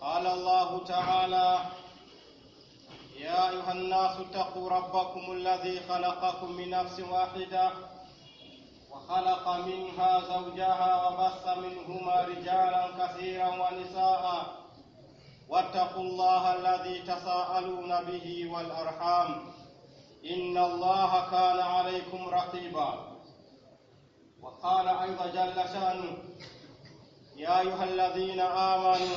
قال الله تعالى يا أيها الناس اتقوا ربكم الذي خلقكم من نفس واحدة وخلق منها زوجها وبث منهما رجالا كثيرا ونساء واتقوا الله الذي تساءلون به والأرحام إن الله كان عليكم رقيبا. وقال أيضا جل شأنه يا أيها الذين آمنوا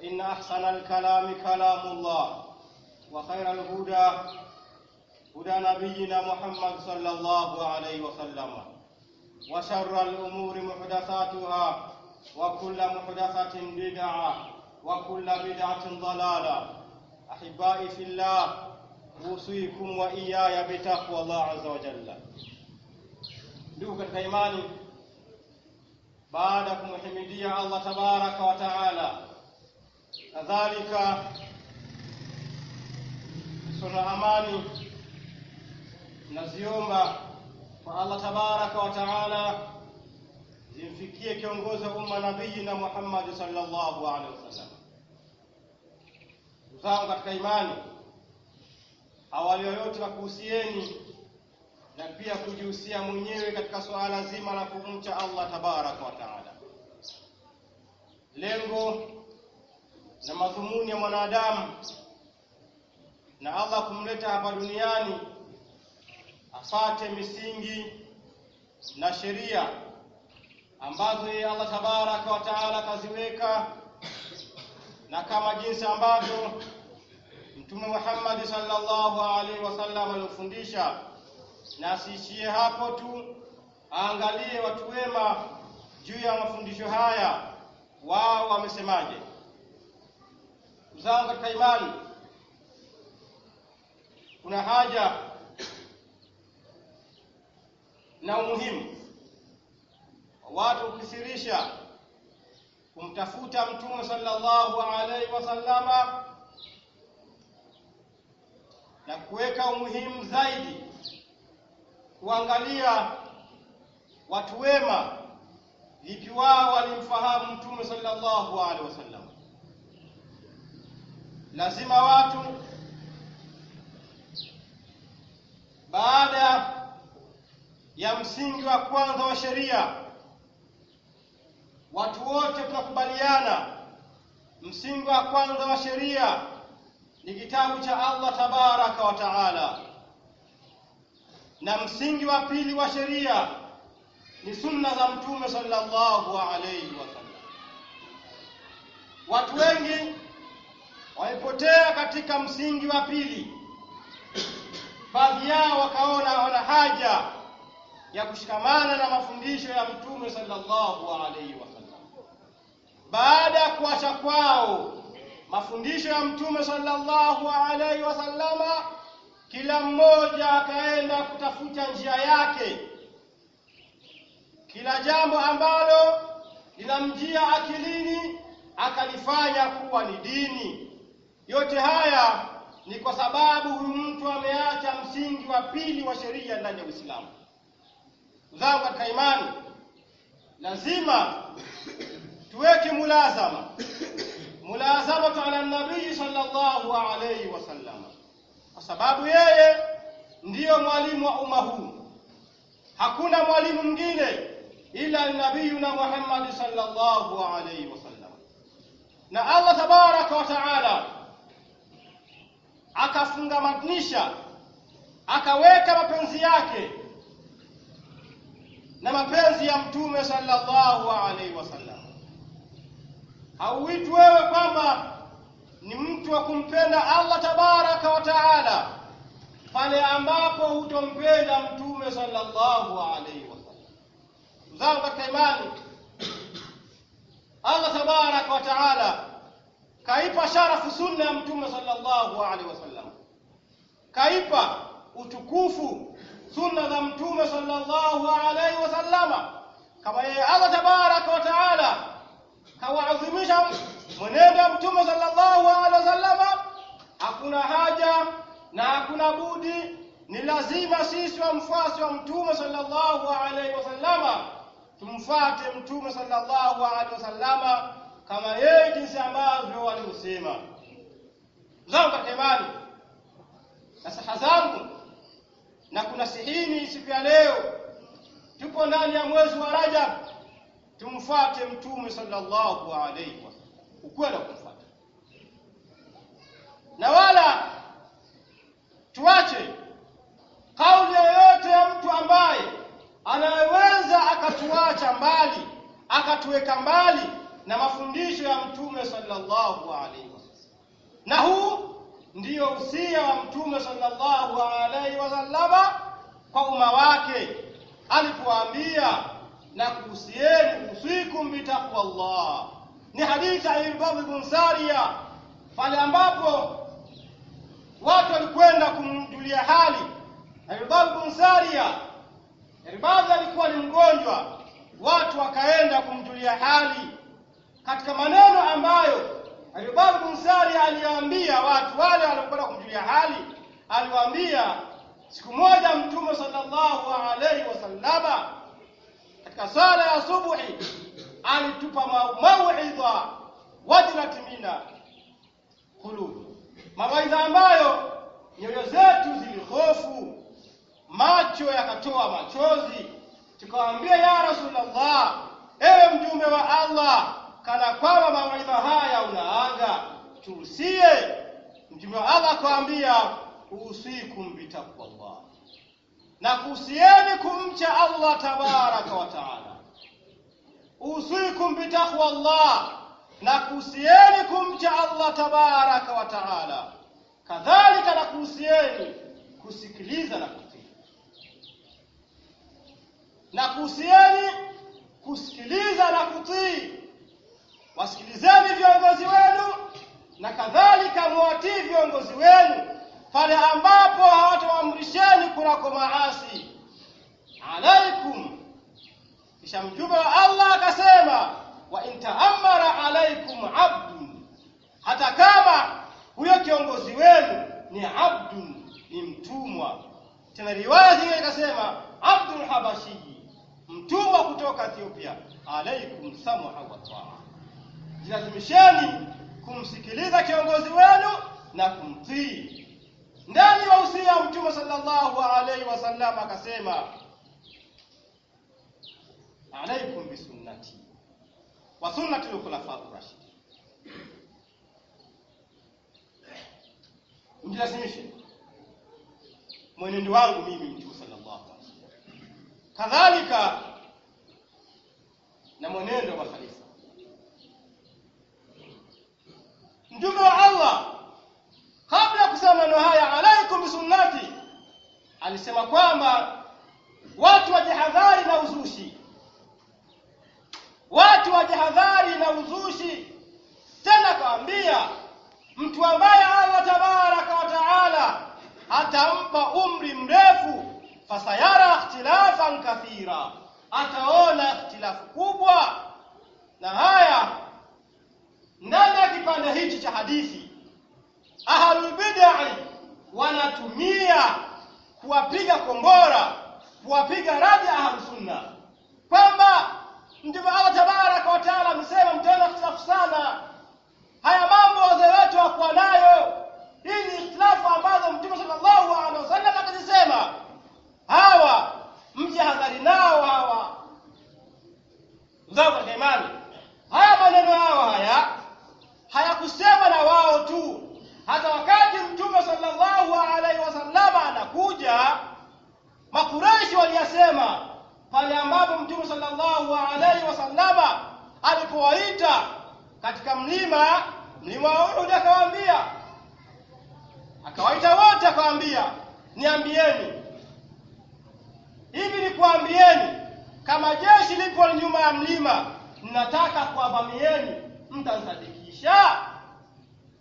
فإن أحسن الكلام كلام الله وخير الهدى هدى نبينا محمد صلى الله عليه وسلم وشر الأمور محدثاتها وكل محدثة بدعة وكل بدعة ضلالة. أحبائي في الله أوصيكم وإياي بتقوى الله عز وجل. ndugu katika imani baada tabaraka wa taala kadhalika. Sura amani naziomba kwa Allah tabaraka wa taala zimfikie kiongozi wa umma nabii na Muhammad sallallahu alaihi wasallam. Zangu katika imani awali yoyote na kuhusieni na pia kujihusia mwenyewe katika suala zima la kumcha Allah tabaraka wa taala. Lengo na madhumuni ya mwanadamu. Na Allah kumleta hapa duniani afate misingi na sheria ambazo yeye Allah tabaraka wa taala kaziweka na kama jinsi ambavyo Mtume Muhammad sallallahu alaihi wasallam alifundisha na asiishie hapo tu aangalie watu wema juu ya mafundisho haya wao wamesemaje zangu katika imani. Kuna haja na umuhimu wa watu kusirisha kumtafuta mtume sallallahu alaihi wasallama na kuweka umuhimu zaidi kuangalia watu wema vipi wao walimfahamu mtume sallallahu alaihi wasallam lazima watu baada ya msingi wa kwanza wa sheria watu wote tunakubaliana msingi wa kwanza wa sheria ni kitabu cha Allah tabaraka wa taala. Na msingi wa pili wa sheria ni sunna za mtume sallallahu alayhi wasallam watu wengi wamepotea katika msingi wa pili. Baadhi yao wakaona wana haja ya kushikamana na mafundisho ya mtume sallallahu alaihi wasallam baada ya kuacha kwao mafundisho ya mtume sallallahu alaihi wasallama kila mmoja akaenda kutafuta njia yake. Kila jambo ambalo linamjia akilini akalifanya kuwa ni dini yote haya ni kwa sababu huyu mtu ameacha msingi wa pili wa sheria ndani ya Uislamu. Zangu katika imani lazima tuweke mulazama. Mulazamatu ala nabii sallallahu alayhi wasallam kwa sababu yeye ndiyo mwalimu wa umma huu. Hakuna mwalimu mwingine ila nabiyuna Muhammad sallallahu alayhi wasallam na Allah tabaraka wa taala akafungamanisha akaweka mapenzi yake na mapenzi ya mtume sallallahu alaihi wasallam. Hauitwi wewe kwamba ni mtu wa kumpenda Allah tabaraka wa taala pale ambapo hutompenda mtume sallallahu alaihi wasallam. Zangu katika imani Allah tabaraka wa taala kaipa sharafu sunna ya mtume sallallahu alaihi wasallam. Kaipa utukufu sunna za mtume sallallahu alaihi wasallama. Kama yeye Allah tabaraka wa taala kawaadhimisha mwenendo mtume sallallahu alaihi wasallama hakuna haja na hakuna budi ni lazima sisi wamfuasi wa mtume sallallahu alaihi wasallama tumfuate mtume sallallahu alaihi wasallama kama yeye jinsi ambavyo walivyosema zangu katika imani na zangu. Na kuna sihini siku ya leo. Tupo ndani ya mwezi wa Rajab. Tumfuate mtume sallallahu alaihi wasallam ukweli wa kumfuata. Na wala tuache kauli yoyote ya mtu ambaye anaweza akatuacha mbali akatuweka mbali na mafundisho ya mtume sallallahu alaihi wasallam na huu ndiyo usia wa mtume sallallahu alaihi wasallama kwa umma wake. Alipoambia na kuhusieni usikum bitaqwallah ni hadithi ya ibn Saria pale ambapo watu walikwenda kumjulia hali. Irbad ibn Saria. Irbad alikuwa ni mgonjwa. Watu wakaenda kumjulia hali katika maneno ambayo Irbad bin Sari aliwaambia watu wale waliokwenda kumjulia hali aliwaambia siku moja mtume sallallahu alaihi wasallama katika sala ya subuhi alitupa mauidha wajilat mina qulub mawaidha ambayo nyoyo zetu zilihofu macho yakatoa machozi. Tukawaambia ya rasulullah ewe mjumbe wa allah kana kwamba mawaidha haya unaaga tuusie Mtume wa allah akamwambia usikum bitaqwallah. Na kuhusieni kumcha Allah tabaraka wa taala. Usikum bitaqwa Allah na kuhusieni kumcha Allah tabaraka wa taala. Kadhalika na kuhusieni kusikiliza na kutii. Na kuhusieni kusikiliza na kutii wasikilizeni viongozi wenu na kadhalika mwatii viongozi wenu pale ambapo hawatawaamrisheni kunako maasi. Alaikum. Kisha mjumbe wa Allah akasema wa intaamara alaikum abdun. Hata kama huyo kiongozi wenu ni abdun ni mtumwa. Tena riwaya zingine ikasema abdul habashi mtumwa kutoka Ethiopia. Alaikum sam'a wa taa jilazimisheni kumsikiliza kiongozi wenu na kumtii. Ndani wa usia mtume sallallahu alaihi wasallam akasema alaikum bisunnati wa sunnati al-khulafa ar-rashidin. Mjilazimishe. Mwenendo wangu mimi mtume sallallahu alaihi wasallam kadhalika na mwenendo wa khalifa mtume wa Allah kabla ya kusema maneno haya alaikum bisunnati alisema kwamba watu wajihadhari na uzushi. Watu wajihadhari na uzushi. Tena kaambia mtu ambaye Allah tabaraka wa taala atampa umri mrefu fasayara ikhtilafan kathira ataona ikhtilafu kubwa. Na haya ndani kipande hichi cha hadithi. Ahlul bid'ah wanatumia kuwapiga kombora kuwapiga radi ahlus sunna. Kwamba ndivyo Allah tabaraka wa taala amesema mtaona ikhtilafu sana. Haya mambo wazee wetu hawakuwa nayo. Hii ni ikhtilafu ambazo mtume sallallahu alaihi wasallam akazisema hawa mjihadhari nao hawa. Zao katika imani haya maneno hawa haya hayakusema na wao tu. Hata wakati mtume sallallahu alaihi wasallam anakuja makuraishi waliyasema pale ambapo mtume sallallahu alaihi wasallam alipowaita katika mlima mlima wa Uhud akawaambia. Akawaita wote akawaambia niambieni. Hivi nikuambieni kama jeshi lipo nyuma ya mlima nataka kuwavamieni mtanisadiki mtansadikisha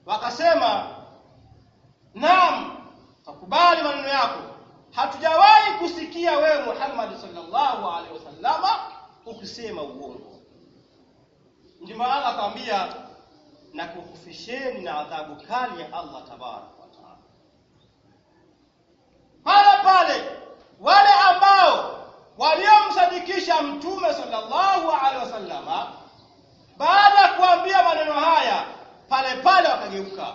wakasema naam takubali maneno yako. Hatujawahi kusikia wewe Muhammad sallallahu alaihi wasallama ukisema uongo. Ndio Allah akamwambia na kukufisheni na adhabu kali ya Allah tabarak wa taala. Pale pale wale ambao waliomsadikisha mtume sallallahu alaihi wasallama baada ya kuambia maneno haya pale pale wakageuka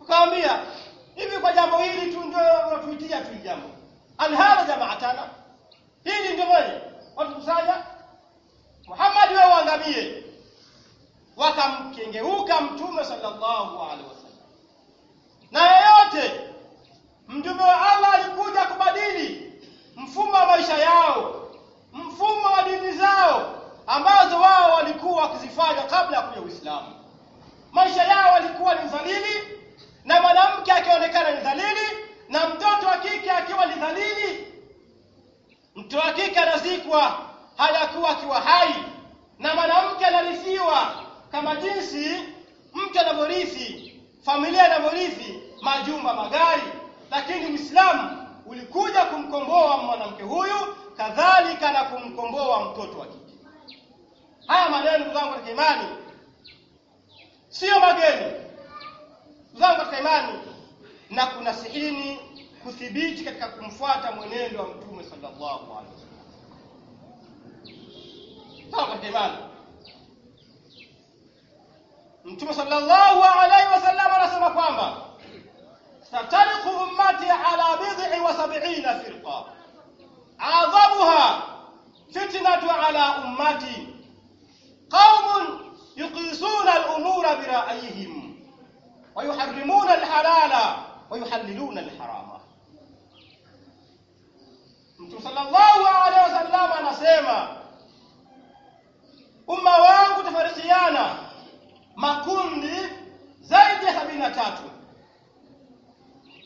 wakamwambia hivi kwa jambo hili tu ndio unatuitia tu jambo alhala jamaatana hili ndio moja watukusanya Muhammad wewe uangamie wakamkengeuka mtume sallallahu alaihi wasallam na yeyote mtume wa Allah alikuja kubadili mfumo wa maisha yao mfumo wa dini zao ambazo wao walikuwa wakizifanya kabla ya kuja Uislamu maisha yao walikuwa ni dhalili na mwanamke akionekana ni dhalili na mtoto wa kike akiwa ni dhalili mtoto wa kike anazikwa hali akuwa akiwa hai na mwanamke anarithiwa kama jinsi mtu anavyorithi familia inavyorithi majumba magari lakini Uislamu ulikuja kumkomboa mwanamke huyu kadhalika na kumkomboa mtoto wa kike Haya maneno ndugu zangu katika imani. Sio mageni, ndugu zangu katika imani, na kuna sihini kuthibiti katika kumfuata mwenendo wa Mtume sallallahu alaihi wasallam. Sawa katika imani, Mtume sallallahu alaihi wasallam anasema kwamba satariku ummati ala bid'i wa sab'ina firqa. Adhamuha fitnatu ala ummati. قوم يقيسون الأمور برأيهم ويحرمون الحلال ويحللون الحرام Mtume sallallahu alaihi wasallam anasema umma wangu tafarikiana makundi zaidi ya sabini na tatu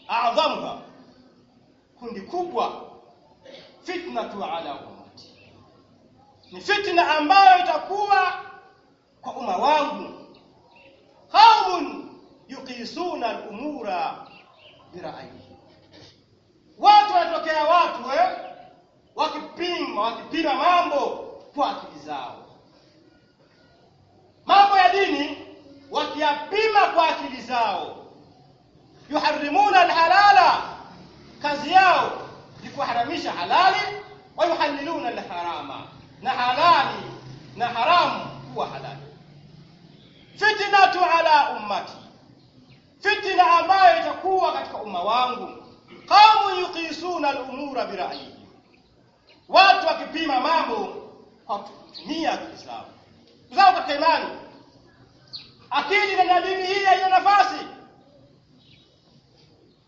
adhamuha kundi kubwa fitnatu ala ummati ni fitna ambayo itakuwa kwa umma wangu. Qaumun yuqisuna al-umura bira'ayihi watu wanatokea watu eh wakipima wakipima mambo kwa akili zao. Mambo ya dini wakiyapima kwa akili zao. Yuharrimuna alhalala kazi yao ni kuharamisha halali wa yuhalliluna alharama na halali na haramu kuwa halali. Fitnatu ala ummati. Fitna ambayo itakuwa katika umma wangu. Qaumu yuqisuna al-umura bira'yihim watu wakipima mambo kwa kutumia akili zao zao katika imani. Akili na dini hii haina nafasi.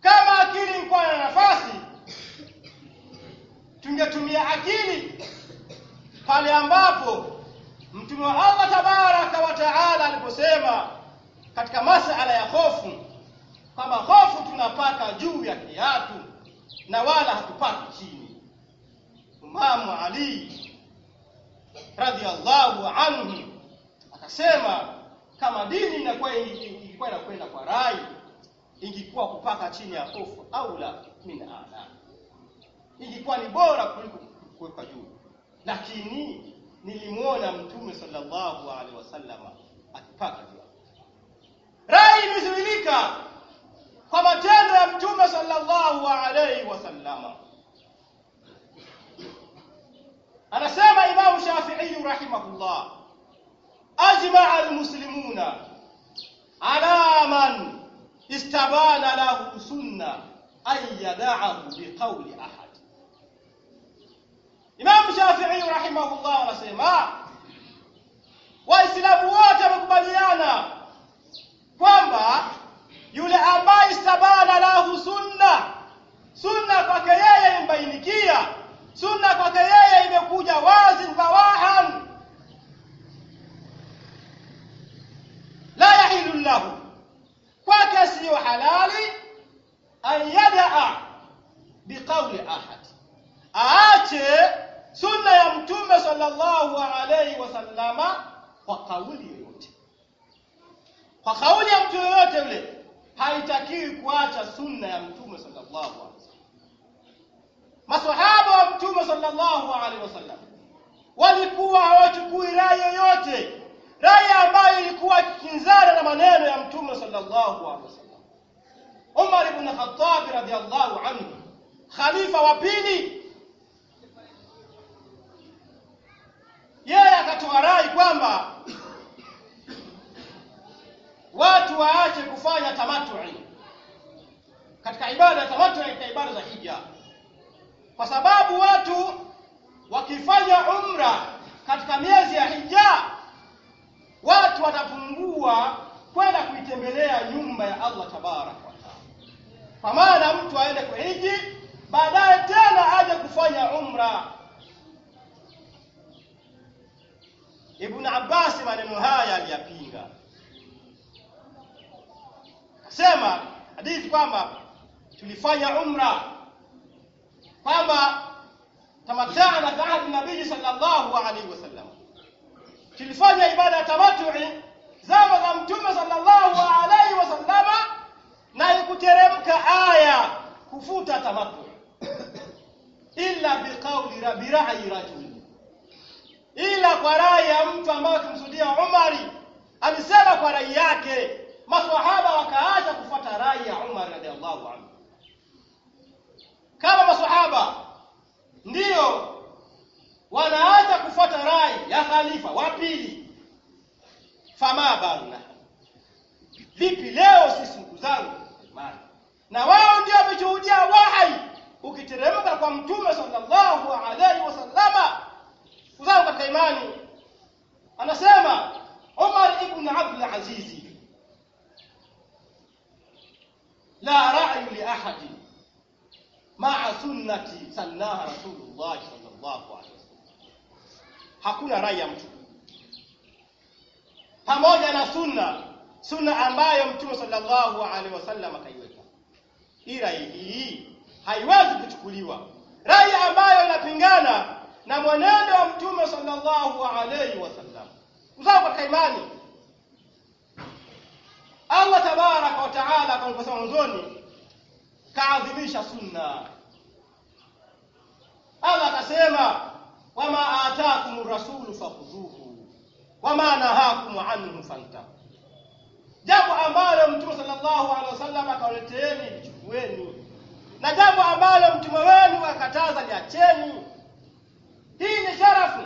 Kama akili ilikuwa na nafasi tungetumia akili pale ambapo mtume wa Allah tabaraka wa taala aliposema katika masala ya hofu kwamba hofu tunapaka juu ya kiatu na wala hatupaki chini. Imamu Ali radhiallahu anhu akasema kama dini inakuwa ilikuwa inakwenda kwa rai ingekuwa kupaka chini ya hofu au la min ala. Ingekuwa ni bora kuliko kuweka juu lakini nilimwona mtume sallallahu alaihi wasallam akipaka juu rai imezuilika kwa matendo ya mtume sallallahu alaihi wasallam anasema imamu shafi'i rahimahullah ajma'a almuslimuna ala man istabana lahu sunna an yada'ahu biqawli ahad Imam Shafi'i rahimahullah anasema Waislamu wote wamekubaliana kwamba yule ambaye istabana lahu sunna sunna kwake yeye imbainikia sunna kwake yeye imekuja wazi mbawa siyo halali an yadaa biqauli ahad aache sunna ya mtume sallallahu alayhi wasallama kwa kauli yoyote kwa kauli ya mtu yoyote yule haitakiwi kuacha sunna ya mtume sallallahu alaihi wasallam maswahaba wa mtume sallallahu alaihi wasallam walikuwa hawachukui rai yoyote rai ambayo ilikuwa kinzana na maneno ya mtume sallallahu alaihi wasallam Umar ibn Khattab radhiallahu anhu khalifa wa pili yeye akatoa rai kwamba watu waache kufanya tamatui. Katika ibada ya tamatui katika ibada za hija. Kwa sababu watu wakifanya umra katika miezi ya hija watu watapungua kwenda kuitembelea nyumba ya Allah tabaraka wa taala. Kwa maana mtu aende kuhiji baadaye tena aje kufanya umra. Ibn Abbas maneno haya aliyapinga sema hadithi kwamba tulifanya umra kwamba tamatana na ahdi nabii sallallahu alaihi wasallam. Tulifanya ibada ya tamatui zama za mtume sallallahu alaihi wasallama na ikuteremka aya kufuta tamattu ila biqauli rabbi ra'i rajul ila kwa rai ya mtu ambaye akimsudia Umari alisema kwa rai yake maswahaba wakaacha kufuata rai ya Umar radhiallahu anhu. Kama maswahaba ndiyo wanaacha kufuata rai ya khalifa wa pili. Fama balna vipi leo sisi ndugu zangu? Na wao ndio wameshuhudia wahai. Ukiteremka kwa mtume sallallahu alaihi wasallama kuzao katika imani anasema Umar ibn Abdul Aziz la ra'yu li ahadin. Ma'a sunnati sannaha Rasulullah sallallahu alaihi wasallam. Hakuna rai ya mtu. Pamoja na sunna sunna ambayo mtume sallallahu alaihi wasallam akaiweka. Hii rai hii haiwezi kuchukuliwa. Rai ambayo inapingana na mwenendo wa mtume sallallahu alaihi wasallam. Uzao katika imani Allah tabaraka wa taala kama alivyosema mwanzoni kaadhimisha sunna. Allah akasema wama atakum rasulu fakhudhuhu wama nahakum anhu fantahu. Jambo ambalo mtume sallallahu alaihi wasallam akawaleteeni lichukueni na jambo ambalo mtume wenu akataza liacheni hii ni sharafu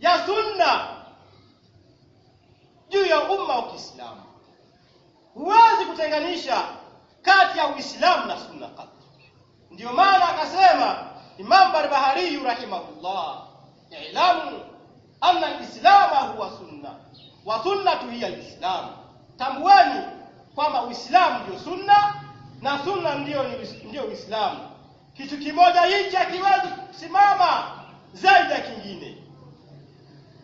ya sunna juu ya umma wa Kiislamu huwezi kutenganisha kati ya Uislamu na sunna kat. ndio maana akasema Imam Barbahari rahimahullah ilamu anna al-islama huwa sunna wa sunnatu hiya al-islam. Tambueni kwamba Uislamu ndio sunna na sunna ndio ndio Uislamu. Kitu kimoja hichi hakiwezi kusimama zaidi ya kingine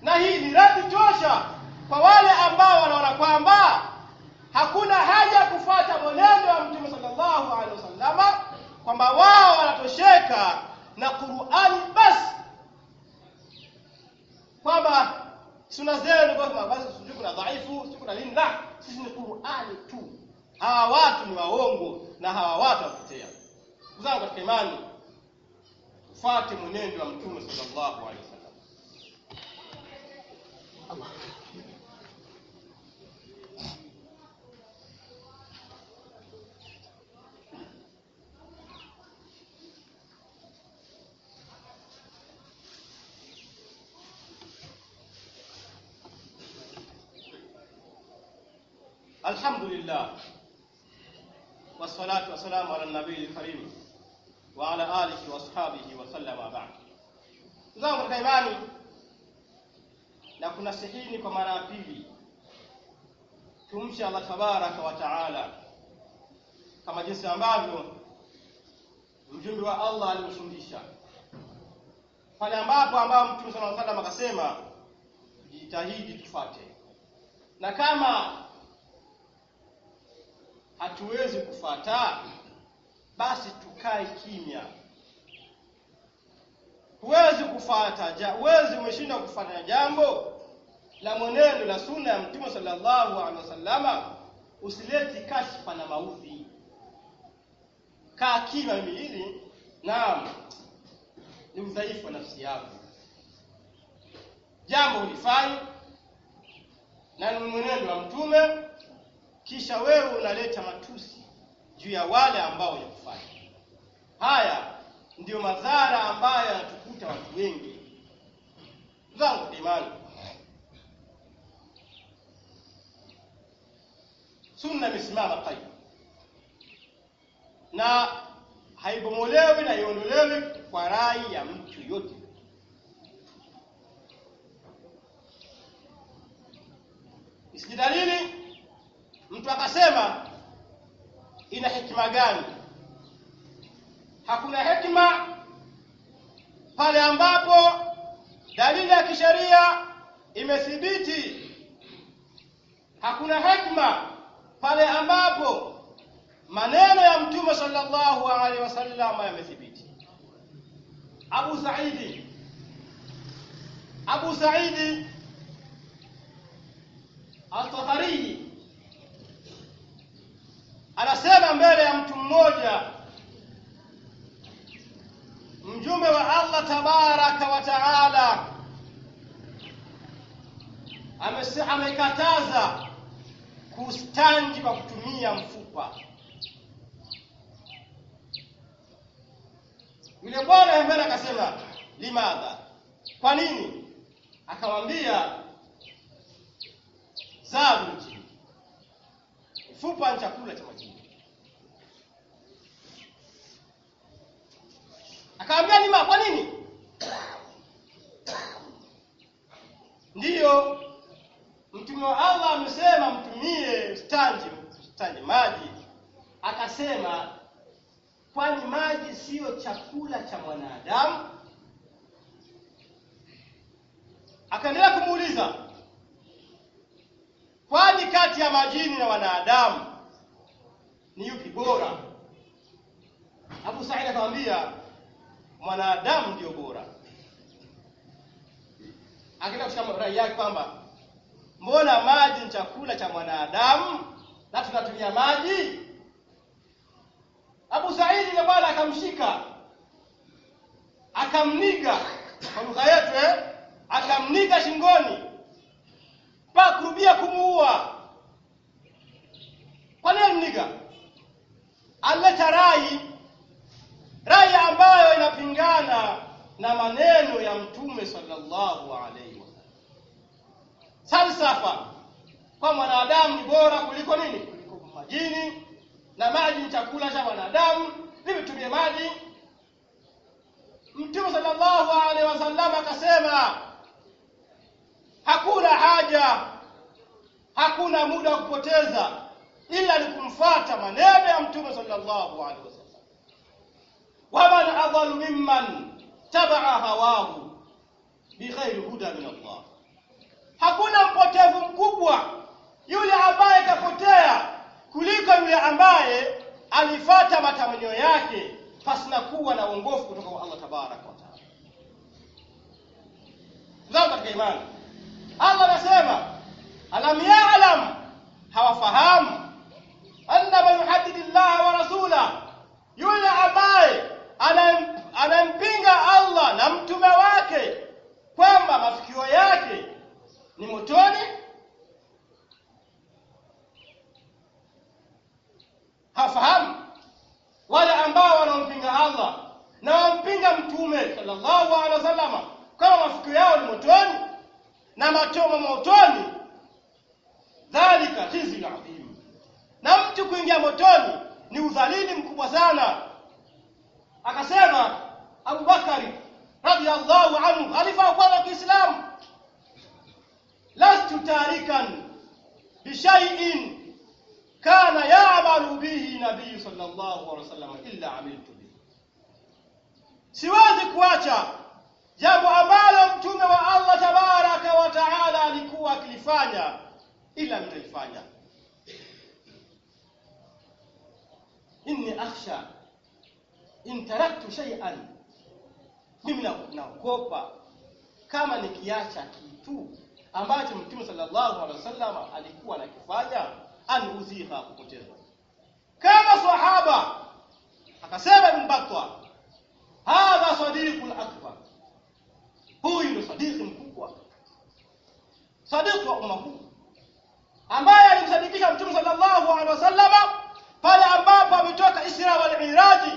na hii ni radi tosha kwa wale ambao wanaona kwamba hakuna haja ya kufuata mwenendo wa mtume sallallahu alaihi wasallama kwamba wao wanatosheka na Qur'ani basi kwamba suna zenu basi sijui kuna dhaifu sijui kuna nini. La sisi ni Qur'ani tu. Hawa watu ni waongo na hawa watu wapotea zangu katika imani fuate mwenendo wa mtume sallallahu alaihi wasallam zangu katika imani na kunasihini kwa mara ya pili tumche Allah tabaraka wa taala kama jinsi ambavyo mjumbe wa Allah alimfundisha pale ambapo ambao Mtume صلى الله عليه وسلم akasema jitahidi tufate na kama hatuwezi kufata basi tukae kimya huwezi kufata huwezi umeshindwa kufanya jambo la mwenendo la sunna ya mtume sallallahu alaihi wasallama usileti kashfa na maudhi kaa kima mimi naam. Ni udhaifu wa nafsi yako. Jambo ulifanya na ni mwenendo wa mtume kisha wewe unaleta matusi juu ya wale ambao yakufanya haya ndiyo madhara ambayo yanatukuta wengi zangu imani. Sunna imesimama kai na haibomolewi na iondolewi kwa rai ya mtu yote. Isijidalili mtu akasema ina hekima gani? Hakuna hekima pale ambapo dalili ya kisheria imethibiti hakuna hikma pale ambapo maneno ya mtume sallallahu alaihi wasallam yamethibiti. Abu Saidi Abu Saidi Al-Tahari anasema mbele ya mtu mmoja mjumbe wa Allah tabaraka wa taala amekataza kustanji kwa kutumia mfupa. Yule bwana mbele akasema limadha? Kwa nini? Akamwambia zabu mjini mfupa ni chakula cha majini akamwambia nima, kwa nini? Ndiyo mtume wa Allah amesema mtumie stanji staji maji. Akasema kwani maji siyo chakula cha mwanadamu? Akaendelea kumuuliza kwani kati ya majini na wanadamu ni yupi bora? Abu Sa'id akamwambia mwanadamu ndio bora. Akaenda kushika rai yake kwamba mbona maji ni chakula cha mwanadamu na tunatumia maji? Abu Saidi ile bwana akamshika akamniga kwa lugha yetu eh akamniga shingoni mpaka kurubia kumuua. Kwa nini mniga aleta rai rai ambayo inapingana na maneno ya mtume sallallahu alaihi wasallam falsafa kwa mwanadamu ni bora kuliko nini? Kuliko majini. Na maji ni chakula cha wanadamu vipi tumie maji. Mtume sallallahu alaihi wasallam akasema hakuna haja hakuna muda wa kupoteza ila ni kumfuata maneno ya mtume sallallahu alaihi wasallam waman adhalu mimman tabaa hawahu bighairi huda min Allah hakuna mpotevu mkubwa yule ambaye kapotea kuliko yule ambaye alifata matamanio yake pasina kuwa na uongofu kutoka kwa Allah tabaraka wa taala. Katika imani, Allah anasema alam ya'lam, hawafahamu. Anna man yuhaddidi Allah wa rasula, yule ambaye anampinga Allah na mtume wake kwamba mafikio yake ni motoni. Hafahamu wale ambao wanampinga Allah na wampinga mtume sallallahu alaihi wasallam kama mafikio yao ni motoni na matomo motoni. Dhalika khizyun adhim na mtu kuingia motoni ni udhalili mkubwa sana akasema Abu Bakari radhiallahu anhu khalifa wa kwanza wa Kiislamu lastu tarikan bishai'in kana ya'malu bihi nabii sallallahu alaihi wasallam illa amiltu bihi. Siwezi kuacha jambo ambalo mtume wa Allah tabaraka wa taala alikuwa akilifanya ila nitalifanya inni akhsha in taraktu shay'an. Mimi naogopa. Kama nikiacha kitu ambacho mtume sallallahu alaihi wasallam alikuwa anakifanya anuziha kupoteza. Kama sahaba akasema ibn Battah hadha sadiqul akbar. Huyu ni sadiki mkubwa. Sadiki wa umma huu ambaye alimsadikisha mtume sallallahu alaihi wasallam pale ambapo ametoka Isra wal Miraji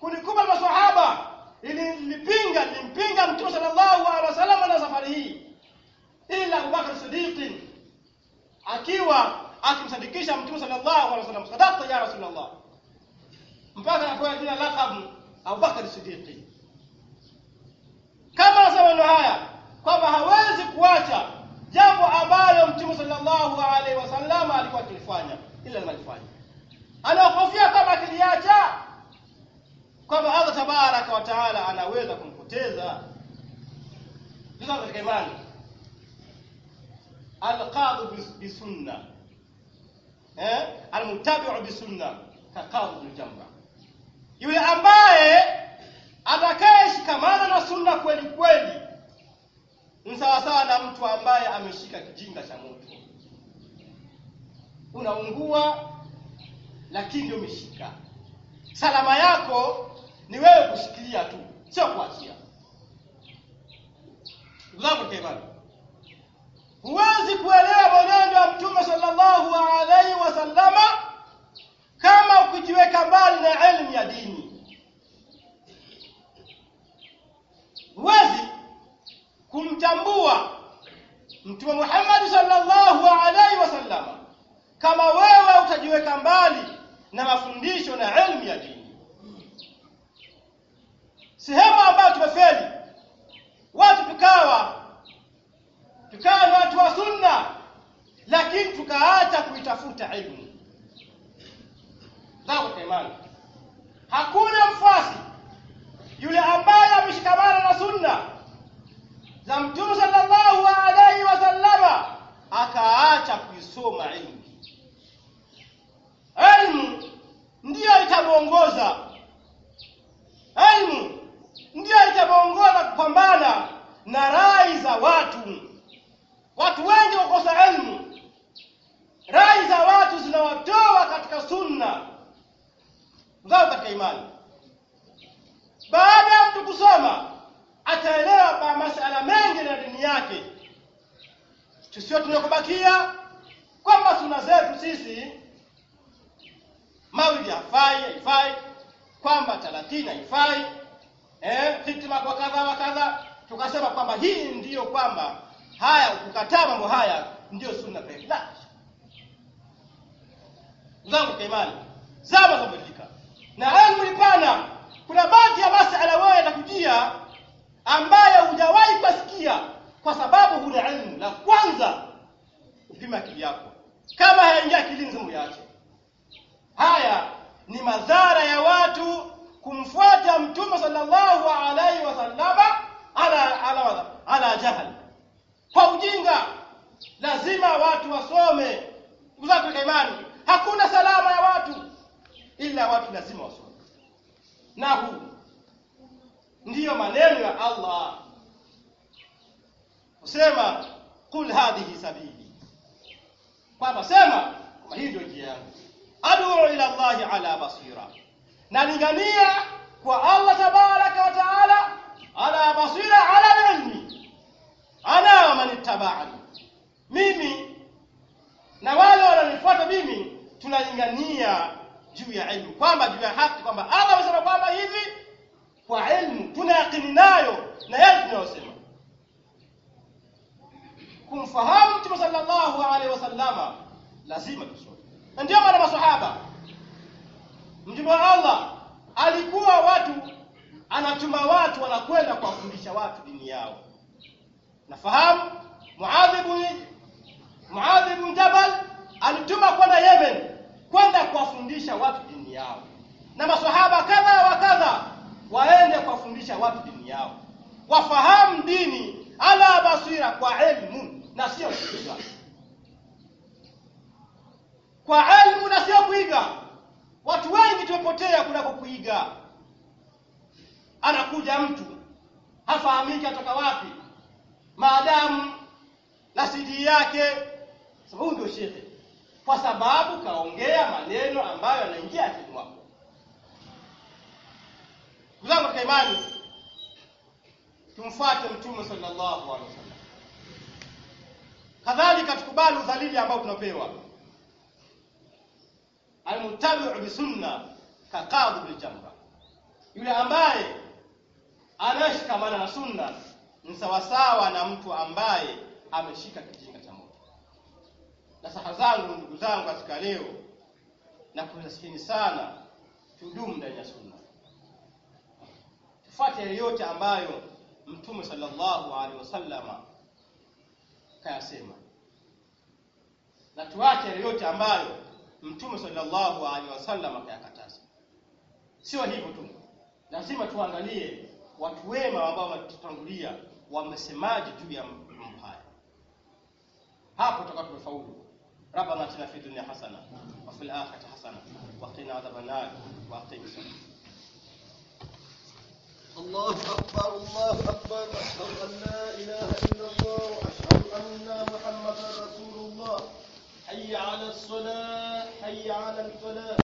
kulikuwa maswahaba ilipinga limpinga mtume sallallahu alaihi wasallam na safari hii. Ila Abubakar Siddiq akiwa akimsadikisha mtume sallallahu alaihi wasallam sadaqta ya rasulullah. Mpaka anapewa jina laqab Abubakar Siddiq. Kama anasema maneno haya kwamba hawezi kuacha jambo ambalo mtume sallallahu alaihi wasallam alikuwa akilifanya ila analifanya. Anahofia kama akiliacha kwamba Allah tabaraka wa taala anaweza kumpoteza ndio katika imani. Alqadu bisunna eh? Almutabi'u bisunna kaqadu biljamra yule ambaye atakayeshikamana na sunna kweli kweli ni sawa sawa na mtu ambaye ameshika kijinga cha moto. Unaungua lakini umeshika. Salama yako ni wewe kushikilia tu sio kuachia huwezi kuelewa mwenendo wa mtume sallallahu alaihi wasallama kama ukijiweka mbali na elimu ya dini. Huwezi kumtambua mtume Muhammad sallallahu alaihi wasallama kama wewe utajiweka mbali na mafundisho na elimu ya dini sehemu ambayo tumefeli. Watu tukawa. Tukawa ni watu wa sunna. Lakini tukaacha kuitafuta ilmu. Zao imani. Hakuna mfuasi yule ambaye ameshikamana na sunna za mtume sallallahu alaihi wasallama akaacha kuisoma ilmu. Ilmu ndiyo itamuongoza elimu ndiyo itamuongoza kupambana na rai za watu watu wengi wakosa elimu rai za watu zinawatoa katika sunna katika imani. Baada ya mtu kusoma ataelewa masala mengi na dini yake. Tusio tunakubakia kwamba suna zetu sisi maulidi haifai haifai kwamba talatina haifai eh hitima kwa kadha wa kadha. Tukasema kwamba hii ndiyo kwamba haya kukataa mambo haya ndiyo sunna pekee la zangu kwa imani zama zabadilika na elimu ni pana kuna baadhi ya masala wewe yatakujia ambayo hujawahi kusikia kwa sababu huna elimu la kwanza upima akili yako. Kama hayaingia akilini yake haya ni madhara ya watu kumfuata mtume sallallahu alaihi wasallama ala ala ala jahal kwa ujinga lazima watu wasome. Uzako katika imani hakuna salama ya watu ila watu lazima wasome? Na huu. Ndiyo maneno ya Allah. Kusema kul hadhihi sabili. Kwamba sema kwa hii ndio njia yangu. Ad'u ila Allah ala basira. Nalingania kwa Allah tabaraka wa taala ala basira ala ilmi. Ana wa man ittaba'ani. Mimi na wale wanaonifuata mimi tunalingania juu ya ilmu kwamba juu ya haki kwamba Allah amesema kwamba hivi kwa ilmu tuna yakini nayo na yale tunayosema. Kumfahamu mtume sallallahu alaihi wasallama lazima tusome. Na ndio maana maswahaba mtume wa Allah alikuwa watu anatuma watu wanakwenda kuwafundisha watu dini yao. Nafahamu muadhibu muadhibu Jabal alituma kwenda Yemen kwenda kuwafundisha watu dini yao. Na maswahaba kadha wa kadha waende kuwafundisha watu dini yao. Wafahamu dini ala basira kwa elimu na sio kuiga. Kwa elimu na sio kuiga. Watu wengi tumepotea kunako kuiga anakuja mtu hafahamiki atoka wapi. Maadamu na CD yake. Sababu ndio shekhe kwa sababu kaongea maneno ambayo yanaingia akili mwako. Ndugu zangu katika imani tumfuate mtume sallallahu alaihi wasallam. Kadhalika tukubali udhalili ambao tunapewa. Almutabiu bisunna kaqadhi biljamra yule ambaye anashikamana na sunna ni sawasawa na mtu ambaye ameshika kijinga nasaha zangu ndugu zangu katika leo na kunasikini sana tudumu ndani ya sunna. Tufuate yoyote yote ambayo mtume sallallahu alaihi wasallama kayasema. Na tuache yoyote yote ambayo mtume sallallahu alaihi wasallama kayakataza. sio hivyo tu. Lazima tuangalie watu wema ambao watutangulia wamesemaje juu ya mambo haya. Hapo tutakuwa tumefaulu ربنا اتنا في الدنيا حسنة وفي الآخرة حسنة. وقنا عذاب النار واقم الصلاة. الله أكبر الله أكبر. أشهد أن لا إله إلا الله وأشهد أن محمدا رسول الله. حي على الصلاة حي على الفلاح.